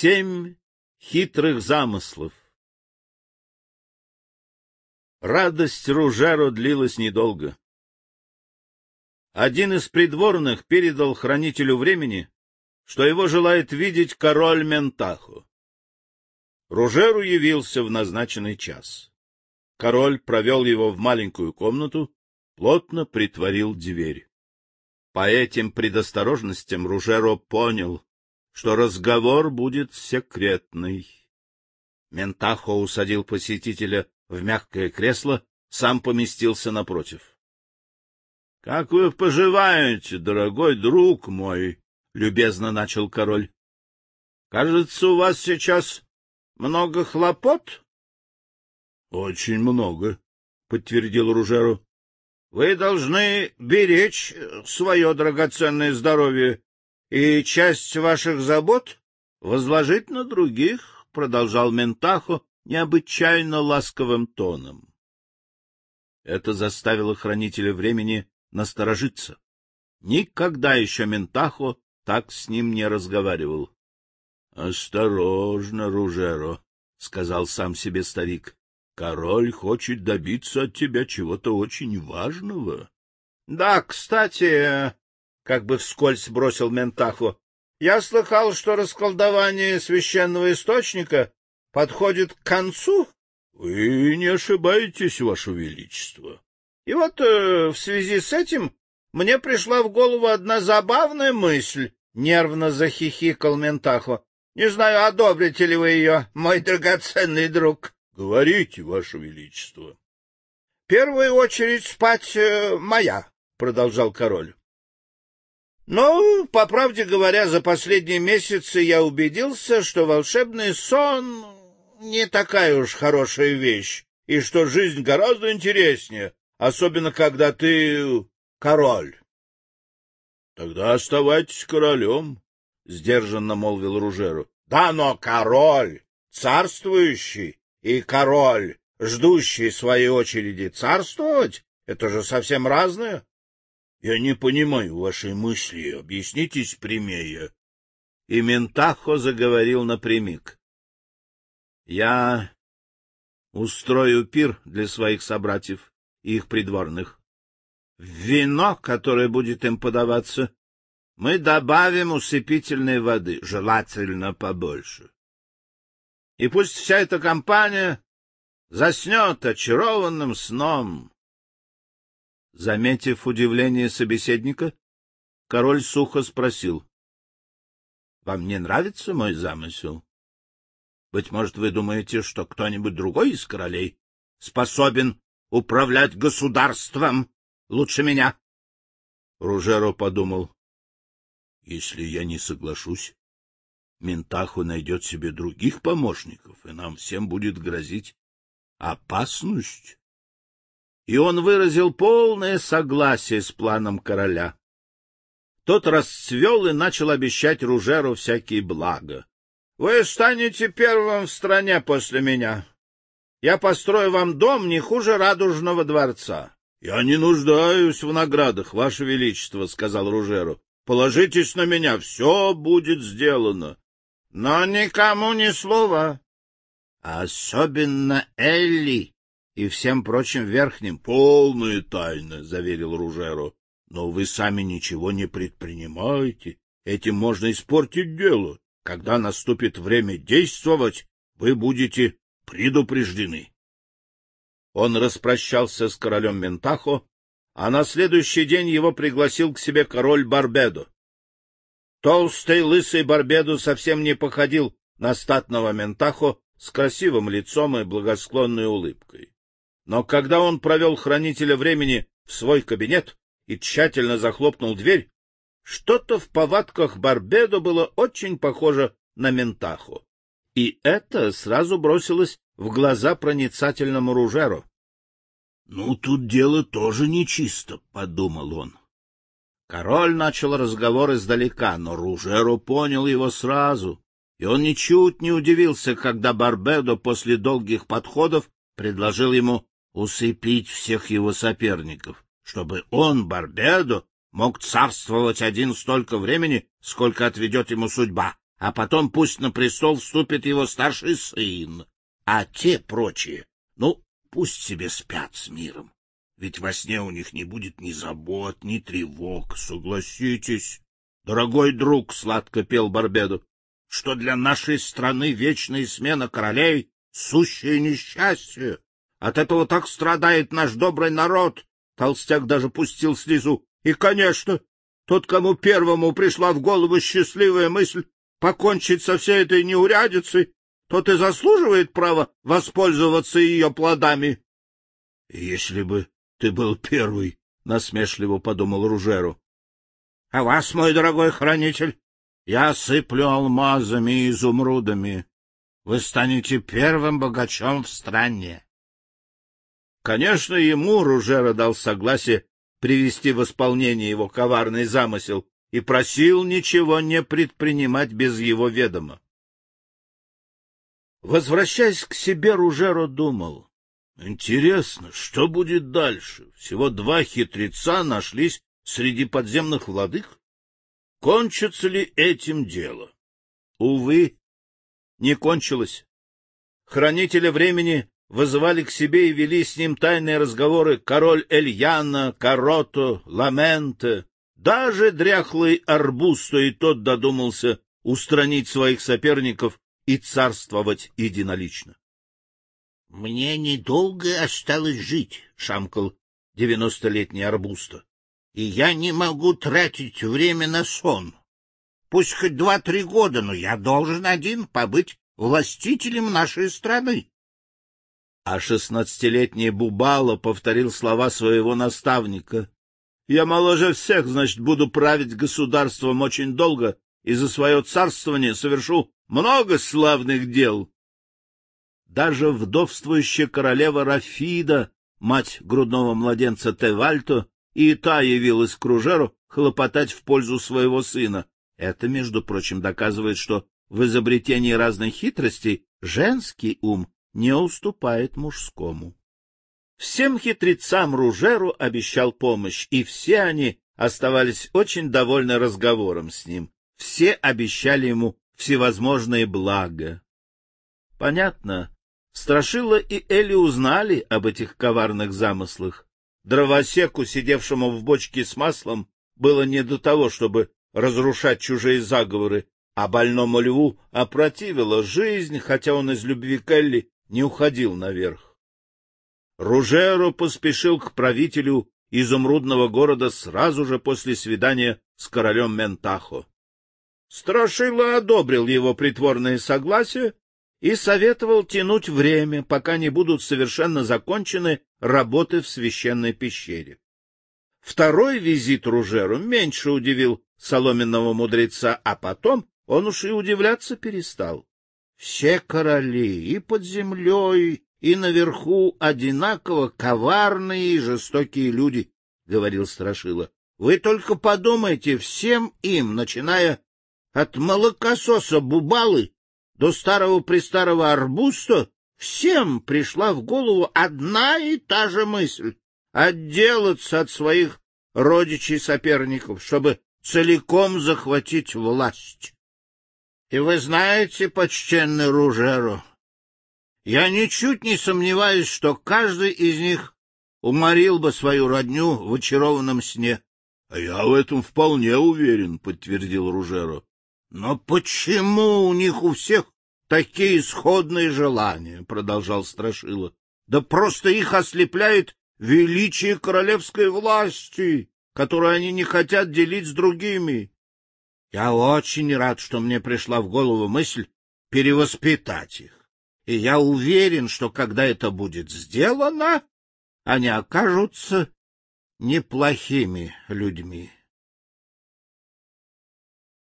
Семь хитрых замыслов Радость Ружеро длилась недолго. Один из придворных передал хранителю времени, что его желает видеть король Ментахо. Ружеру явился в назначенный час. Король провел его в маленькую комнату, плотно притворил дверь. По этим предосторожностям Ружеро понял, что разговор будет секретный. Ментахо усадил посетителя в мягкое кресло, сам поместился напротив. — Как вы поживаете, дорогой друг мой? — любезно начал король. — Кажется, у вас сейчас много хлопот? — Очень много, — подтвердил Ружеру. — Вы должны беречь свое драгоценное здоровье и часть ваших забот возложить на других, — продолжал Ментахо необычайно ласковым тоном. Это заставило хранителя времени насторожиться. Никогда еще Ментахо так с ним не разговаривал. — Осторожно, Ружеро, — сказал сам себе старик. — Король хочет добиться от тебя чего-то очень важного. — Да, кстати, как бы вскользь бросил Ментахо. — Я слыхал, что расколдование священного источника подходит к концу. — Вы не ошибаетесь, Ваше Величество. И вот э, в связи с этим мне пришла в голову одна забавная мысль, — нервно захихикал Ментахо. — Не знаю, одобрите ли вы ее, мой драгоценный друг. — Говорите, Ваше Величество. — первую очередь спать э, моя, — продолжал король. Но, по правде говоря, за последние месяцы я убедился, что волшебный сон не такая уж хорошая вещь, и что жизнь гораздо интереснее, особенно когда ты король. — Тогда оставайтесь королем, — сдержанно молвил Ружеру. — Да, но король, царствующий, и король, ждущий своей очереди царствовать, это же совсем разное. — Я не понимаю вашей мысли, объяснитесь прямее. И Ментахо заговорил напрямик. — Я устрою пир для своих собратьев и их придворных. вино, которое будет им подаваться, мы добавим усыпительной воды, желательно побольше. И пусть вся эта компания заснет очарованным сном, Заметив удивление собеседника, король сухо спросил. — Вам не нравится мой замысел? Быть может, вы думаете, что кто-нибудь другой из королей способен управлять государством лучше меня? Ружеро подумал. — Если я не соглашусь, Ментаху найдет себе других помощников, и нам всем будет грозить опасность и он выразил полное согласие с планом короля. Тот расцвел и начал обещать Ружеру всякие блага. — Вы станете первым в стране после меня. Я построю вам дом не хуже радужного дворца. — Я не нуждаюсь в наградах, Ваше Величество, — сказал Ружеру. — Положитесь на меня, все будет сделано. — Но никому ни слова. — Особенно Элли, и всем прочим верхним. — Полная тайна, — заверил Ружеро. — Но вы сами ничего не предпринимаете. Этим можно испортить дело. Когда наступит время действовать, вы будете предупреждены. Он распрощался с королем Ментахо, а на следующий день его пригласил к себе король Барбедо. Толстый лысый Барбедо совсем не походил на статного Ментахо с красивым лицом и благосклонной улыбкой. Но когда он провел хранителя времени в свой кабинет и тщательно захлопнул дверь, что-то в повадках Барбедо было очень похоже на Ментаху. И это сразу бросилось в глаза проницательному Ружеру. — Ну, тут дело тоже нечисто, — подумал он. Король начал разговор издалека, но Ружеру понял его сразу, и он ничуть не удивился, когда Барбедо после долгих подходов предложил ему усыпить всех его соперников, чтобы он, Барбедо, мог царствовать один столько времени, сколько отведет ему судьба, а потом пусть на престол вступит его старший сын, а те прочие, ну, пусть себе спят с миром. Ведь во сне у них не будет ни забот, ни тревог, согласитесь. Дорогой друг, — сладко пел Барбеду, — что для нашей страны вечная смена королей — сущее несчастье. От этого так страдает наш добрый народ. Толстяк даже пустил слезу. И, конечно, тот, кому первому пришла в голову счастливая мысль покончить со всей этой неурядицей, тот и заслуживает права воспользоваться ее плодами. — Если бы ты был первый, — насмешливо подумал Ружеру. — А вас, мой дорогой хранитель, я сыплю алмазами и изумрудами. Вы станете первым богачом в стране. Конечно, ему Ружера дал согласие привести в исполнение его коварный замысел и просил ничего не предпринимать без его ведома. Возвращаясь к себе, Ружеро думал, Интересно, что будет дальше? Всего два хитреца нашлись среди подземных владык? Кончится ли этим дело? Увы, не кончилось. Хранителя времени вызывали к себе и вели с ним тайные разговоры король Эльяна, Карото, Ламенте. Даже дряхлый Арбусто и тот додумался устранить своих соперников и царствовать единолично. — Мне недолго осталось жить, — шамкал девяностолетний арбуста, — и я не могу тратить время на сон. Пусть хоть два-три года, но я должен один побыть властителем нашей страны. А шестнадцатилетний Бубало повторил слова своего наставника. — Я моложе всех, значит, буду править государством очень долго и за свое царствование совершу много славных дел. Даже вдовствующая королева Рафида, мать грудного младенца Тевальто, и та явилась к Ружеру хлопотать в пользу своего сына. Это, между прочим, доказывает, что в изобретении разных хитростей женский ум не уступает мужскому. Всем хитрецам Ружеру обещал помощь, и все они оставались очень довольны разговором с ним. Все обещали ему всевозможные блага. Понятно, Страшила и Элли узнали об этих коварных замыслах. Дровосеку, сидевшему в бочке с маслом, было не до того, чтобы разрушать чужие заговоры, а больному льву опротивила жизнь, хотя он из любви к Элли не уходил наверх. Ружеро поспешил к правителю изумрудного города сразу же после свидания с королем Ментахо. Страшила одобрил его притворное согласие и советовал тянуть время, пока не будут совершенно закончены работы в священной пещере. Второй визит Ружеру меньше удивил соломенного мудреца, а потом он уж и удивляться перестал. Все короли и под землей, и наверху одинаково коварные и жестокие люди, — говорил Страшила. Вы только подумайте, всем им, начиная от молокососа Бубалы до старого-престарого арбуста всем пришла в голову одна и та же мысль — отделаться от своих родичей-соперников, чтобы целиком захватить власть. И вы знаете, почтенный Ружеро, я ничуть не сомневаюсь, что каждый из них уморил бы свою родню в очарованном сне. — А я в этом вполне уверен, — подтвердил Ружеро. — Но почему у них у всех такие исходные желания? — продолжал Страшила. — Да просто их ослепляет величие королевской власти, которую они не хотят делить с другими. Я очень рад, что мне пришла в голову мысль перевоспитать их. И я уверен, что когда это будет сделано, они окажутся неплохими людьми.